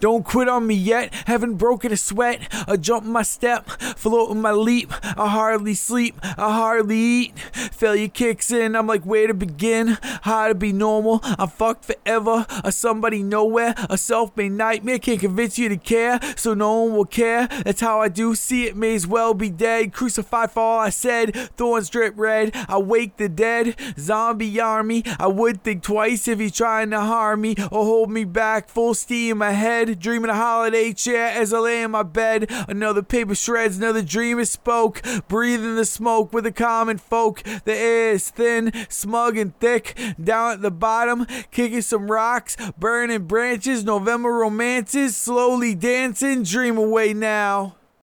Don't quit on me yet, haven't broken a sweat. I jump my step, floating my leap. I hardly sleep, I hardly eat. Failure kicks in, I'm like, where to begin? How to be normal, I'm fucked forever. A somebody nowhere, a self made nightmare. Can't convince you to care, so no one will care. That's how I do see it, may as well be dead. Crucified for all I said, thorns drip red. I wake the dead, zombie army. I would think twice if you're trying to harm me or hold me back. Full steam ahead dreaming a holiday chair as I lay in my bed. Another paper shreds, another dream is spoke. Breathing the smoke with the common folk. The air is thin, smug and thick. Down at the bottom, kicking some rocks, burning branches, November romances, slowly dancing. Dream away now.